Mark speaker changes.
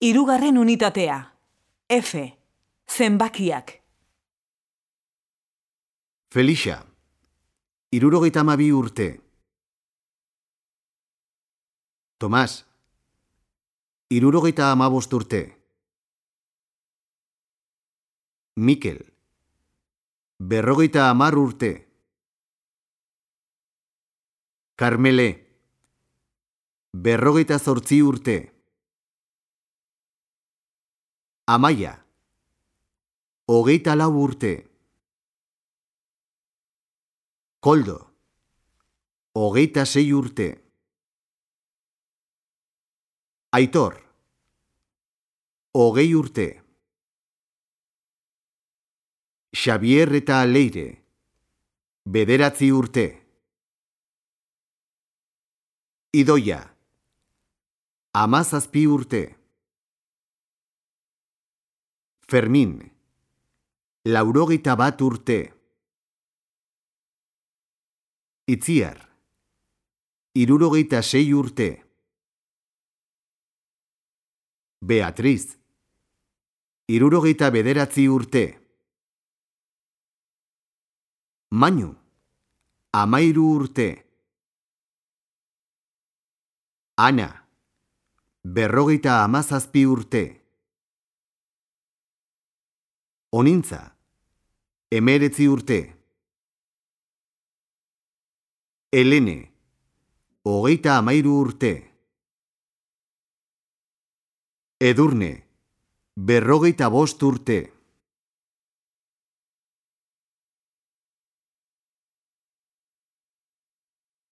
Speaker 1: Hirugarren unitatea. F. Zenbakiak.
Speaker 2: Felixa. Irurogeita amabi urte. Tomas. Irurogeita amabost urte. Mikel. Berrogeita amar urte. Karmele. Berrogeita zortzi urte. Amaia. Hogeita lau urte. Koldo. Hogeita sei urte. Aitor. Hogei urte. Xavier eta Leire. Bederatzi urte. Idoia. Amazazpi urte. Fermin. Laurogeita bat urte. Itziar. Irurogeita sei urte. Beatriz. Irurogeita bederatzi urte. Mainu. Amairu urte. Ana. Berrogeita amazazpi urte. Onintza. Emeretzi urte. Elene. Hogeita amairu urte. Edurne. Berrogeita bost urte.